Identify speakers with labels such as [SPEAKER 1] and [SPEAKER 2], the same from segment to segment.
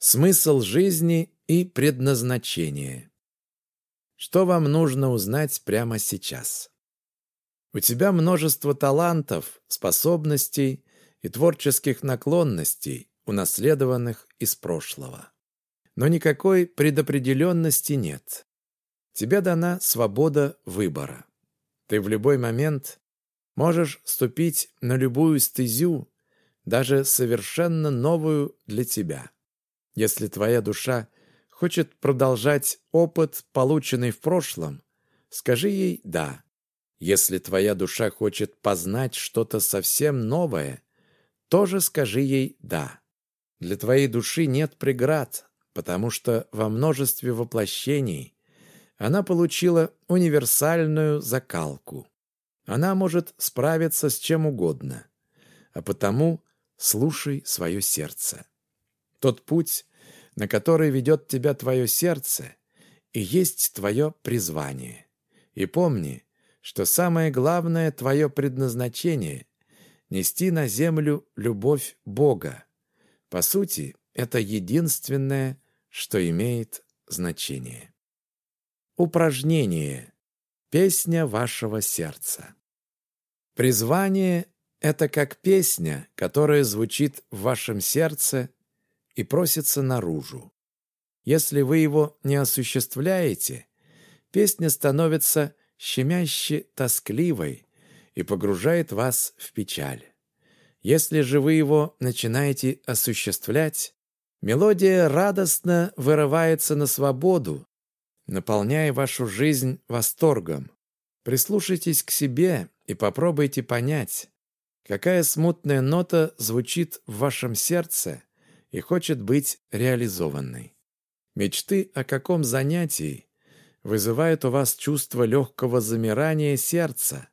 [SPEAKER 1] Смысл жизни и предназначение. Что вам нужно узнать прямо сейчас? У тебя множество талантов, способностей и творческих наклонностей, унаследованных из прошлого. Но никакой предопределенности нет. Тебе дана свобода выбора. Ты в любой момент можешь ступить на любую стезю, даже совершенно новую для тебя. Если твоя душа хочет продолжать опыт, полученный в прошлом, скажи ей «да». Если твоя душа хочет познать что-то совсем новое, тоже скажи ей «да». Для твоей души нет преград, потому что во множестве воплощений она получила универсальную закалку. Она может справиться с чем угодно, а потому слушай свое сердце. Тот путь, на который ведет тебя твое сердце, и есть твое призвание. И помни, что самое главное твое предназначение — нести на землю любовь Бога. По сути, это единственное, что имеет значение. Упражнение. Песня вашего сердца. Призвание — это как песня, которая звучит в вашем сердце и просится наружу. Если вы его не осуществляете, песня становится щемяще тоскливой и погружает вас в печаль. Если же вы его начинаете осуществлять, мелодия радостно вырывается на свободу, наполняя вашу жизнь восторгом. Прислушайтесь к себе и попробуйте понять, какая смутная нота звучит в вашем сердце и хочет быть реализованной. Мечты о каком занятии вызывают у вас чувство легкого замирания сердца,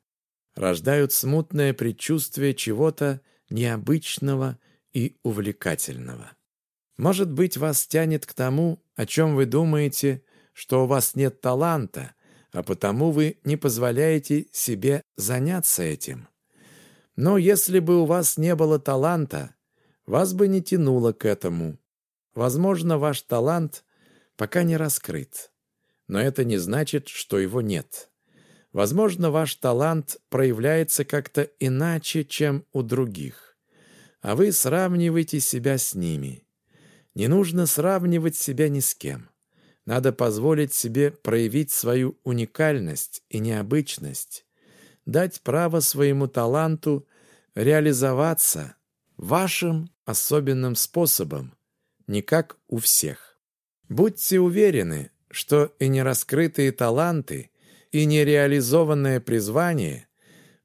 [SPEAKER 1] рождают смутное предчувствие чего-то необычного и увлекательного. Может быть, вас тянет к тому, о чем вы думаете, что у вас нет таланта, а потому вы не позволяете себе заняться этим. Но если бы у вас не было таланта, вас бы не тянуло к этому. Возможно, ваш талант пока не раскрыт. Но это не значит, что его нет. Возможно, ваш талант проявляется как-то иначе, чем у других. А вы сравниваете себя с ними. Не нужно сравнивать себя ни с кем. Надо позволить себе проявить свою уникальность и необычность, дать право своему таланту реализоваться вашим особенным способом, не как у всех. Будьте уверены, что и нераскрытые таланты, и нереализованное призвание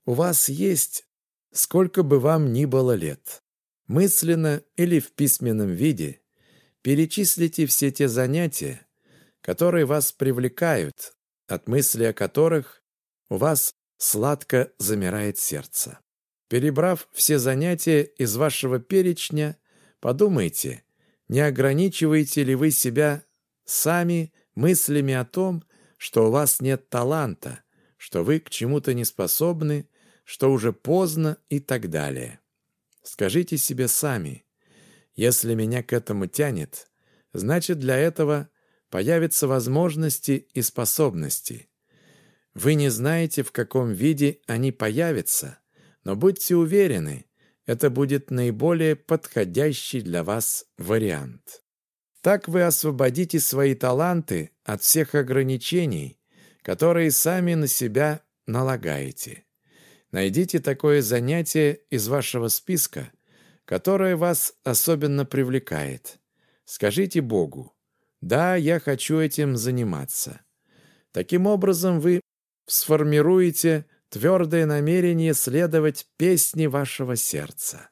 [SPEAKER 1] у вас есть, сколько бы вам ни было лет. Мысленно или в письменном виде перечислите все те занятия, которые вас привлекают, от мысли о которых у вас сладко замирает сердце. Перебрав все занятия из вашего перечня, подумайте, не ограничиваете ли вы себя сами мыслями о том, что у вас нет таланта, что вы к чему-то не способны, что уже поздно и так далее. Скажите себе сами, если меня к этому тянет, значит для этого появятся возможности и способности. Вы не знаете, в каком виде они появятся, но будьте уверены, это будет наиболее подходящий для вас вариант. Так вы освободите свои таланты от всех ограничений, которые сами на себя налагаете. Найдите такое занятие из вашего списка, которое вас особенно привлекает. Скажите Богу, да, я хочу этим заниматься. Таким образом, вы сформируете твердое намерение следовать песне вашего сердца.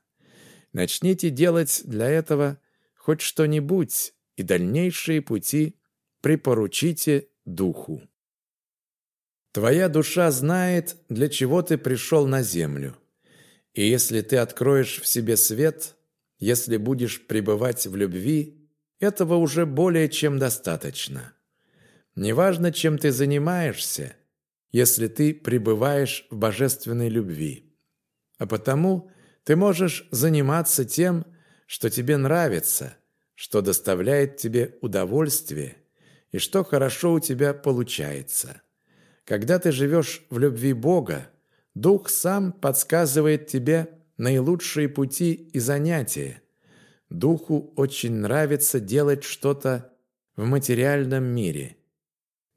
[SPEAKER 1] Начните делать для этого хоть что-нибудь, и дальнейшие пути припоручите Духу. Твоя душа знает, для чего ты пришел на землю. И если ты откроешь в себе свет, если будешь пребывать в любви, этого уже более чем достаточно. Неважно, чем ты занимаешься, если ты пребываешь в божественной любви. А потому ты можешь заниматься тем, что тебе нравится, что доставляет тебе удовольствие и что хорошо у тебя получается. Когда ты живешь в любви Бога, Дух сам подсказывает тебе наилучшие пути и занятия. Духу очень нравится делать что-то в материальном мире.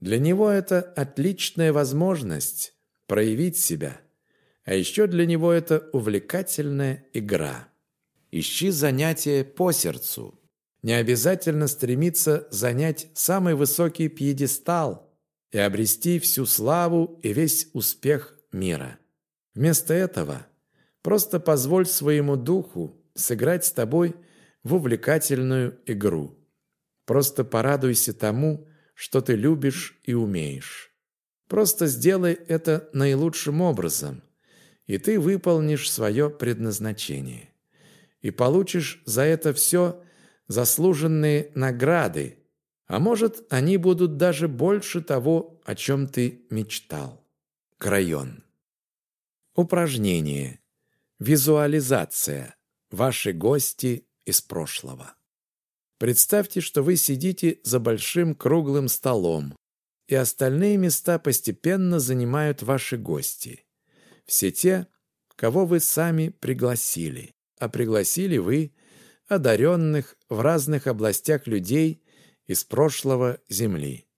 [SPEAKER 1] Для него это отличная возможность проявить себя, а еще для него это увлекательная игра. Ищи занятия по сердцу. Не обязательно стремиться занять самый высокий пьедестал и обрести всю славу и весь успех мира. Вместо этого просто позволь своему духу сыграть с тобой в увлекательную игру. Просто порадуйся тому, что ты любишь и умеешь. Просто сделай это наилучшим образом, и ты выполнишь свое предназначение. И получишь за это все заслуженные награды, а может, они будут даже больше того, о чем ты мечтал. Крайон. Упражнение. Визуализация. Ваши гости из прошлого. Представьте, что вы сидите за большим круглым столом, и остальные места постепенно занимают ваши гости. Все те, кого вы сами пригласили. А пригласили вы одаренных в разных областях людей из прошлого Земли.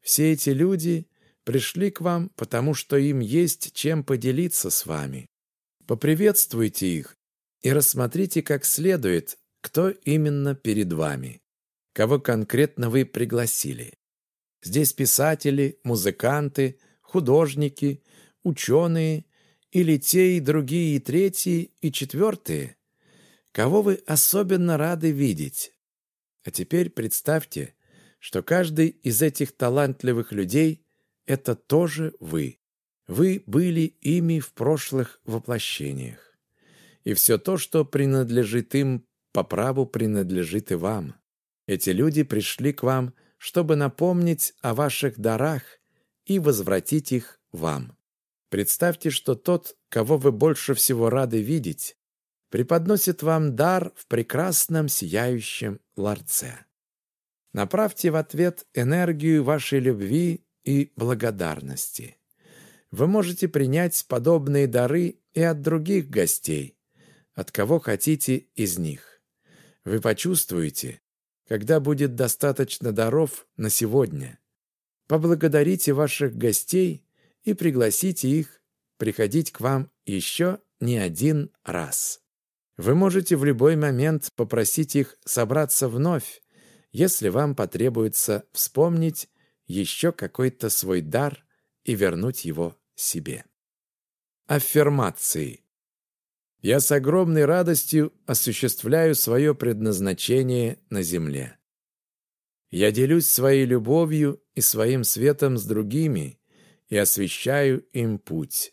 [SPEAKER 1] Все эти люди пришли к вам, потому что им есть чем поделиться с вами. Поприветствуйте их и рассмотрите как следует, кто именно перед вами, кого конкретно вы пригласили. Здесь писатели, музыканты, художники, ученые или те и другие и третьи и четвертые, кого вы особенно рады видеть. А теперь представьте, что каждый из этих талантливых людей это тоже вы. Вы были ими в прошлых воплощениях. И все то, что принадлежит им, по праву принадлежит и вам. Эти люди пришли к вам, чтобы напомнить о ваших дарах и возвратить их вам. Представьте, что тот, кого вы больше всего рады видеть, преподносит вам дар в прекрасном сияющем ларце. Направьте в ответ энергию вашей любви и благодарности. Вы можете принять подобные дары и от других гостей, от кого хотите из них. Вы почувствуете, когда будет достаточно даров на сегодня. Поблагодарите ваших гостей и пригласите их приходить к вам еще не один раз. Вы можете в любой момент попросить их собраться вновь, если вам потребуется вспомнить еще какой-то свой дар и вернуть его себе. Аффирмации. Я с огромной радостью осуществляю свое предназначение на земле. Я делюсь своей любовью и своим светом с другими и освещаю им путь.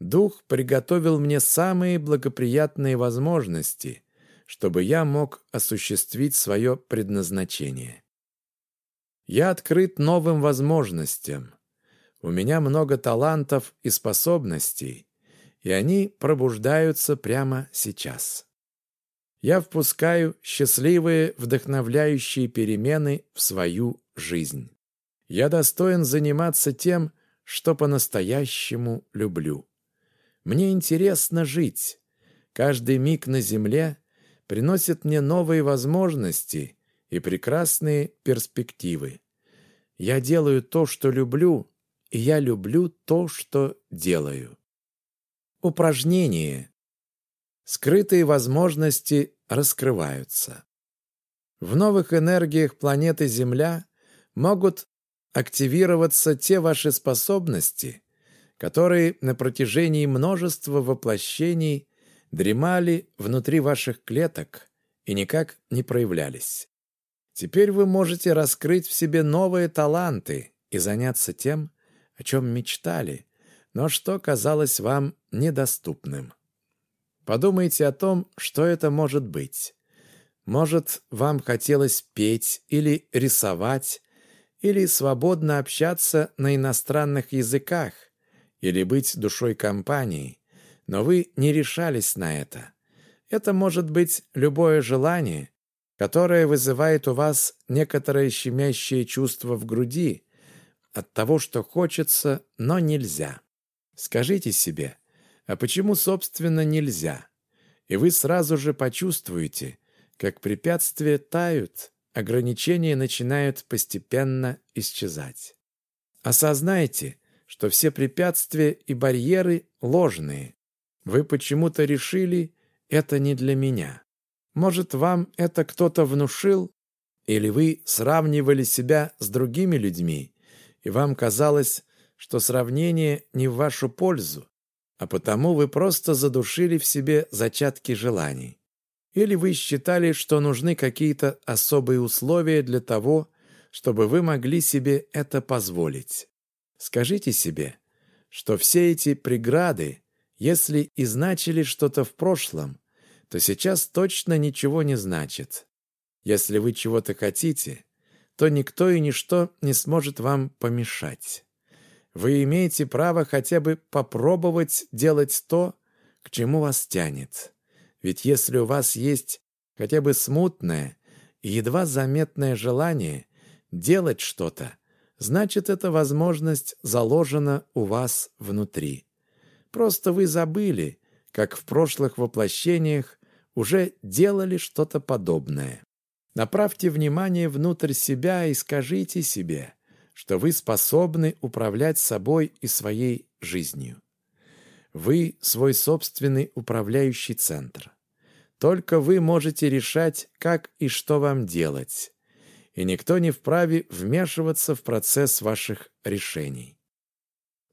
[SPEAKER 1] Дух приготовил мне самые благоприятные возможности, чтобы я мог осуществить свое предназначение. Я открыт новым возможностям. У меня много талантов и способностей, и они пробуждаются прямо сейчас. Я впускаю счастливые, вдохновляющие перемены в свою жизнь. Я достоин заниматься тем, что по-настоящему люблю. Мне интересно жить. Каждый миг на земле приносит мне новые возможности и прекрасные перспективы. Я делаю то, что люблю, и я люблю то, что делаю. Упражнение. Скрытые возможности раскрываются. В новых энергиях планеты Земля могут активироваться те ваши способности, которые на протяжении множества воплощений дремали внутри ваших клеток и никак не проявлялись. Теперь вы можете раскрыть в себе новые таланты и заняться тем, о чем мечтали, но что казалось вам недоступным. Подумайте о том, что это может быть. Может, вам хотелось петь или рисовать, или свободно общаться на иностранных языках, или быть душой компании, но вы не решались на это. Это может быть любое желание, которое вызывает у вас некоторое щемящее чувство в груди от того, что хочется, но нельзя. Скажите себе, а почему, собственно, нельзя? И вы сразу же почувствуете, как препятствия тают, ограничения начинают постепенно исчезать. Осознайте, что все препятствия и барьеры ложные. Вы почему-то решили, это не для меня. Может, вам это кто-то внушил? Или вы сравнивали себя с другими людьми, и вам казалось, что сравнение не в вашу пользу, а потому вы просто задушили в себе зачатки желаний? Или вы считали, что нужны какие-то особые условия для того, чтобы вы могли себе это позволить? Скажите себе, что все эти преграды, если и значили что-то в прошлом, то сейчас точно ничего не значит. Если вы чего-то хотите, то никто и ничто не сможет вам помешать. Вы имеете право хотя бы попробовать делать то, к чему вас тянет. Ведь если у вас есть хотя бы смутное и едва заметное желание делать что-то, значит, эта возможность заложена у вас внутри. Просто вы забыли, как в прошлых воплощениях уже делали что-то подобное. Направьте внимание внутрь себя и скажите себе, что вы способны управлять собой и своей жизнью. Вы свой собственный управляющий центр. Только вы можете решать, как и что вам делать. И никто не вправе вмешиваться в процесс ваших решений.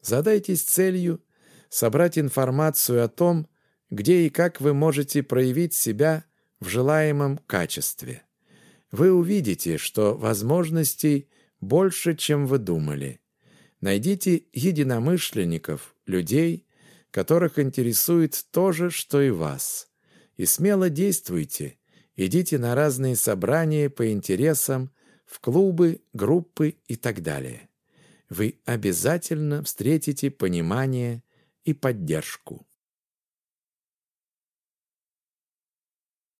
[SPEAKER 1] Задайтесь целью собрать информацию о том, где и как вы можете проявить себя в желаемом качестве. Вы увидите, что возможностей больше, чем вы думали. Найдите единомышленников, людей, которых интересует то же, что и вас. И смело действуйте. Идите на разные собрания по интересам, в клубы, группы и так далее. Вы обязательно встретите понимание и поддержку.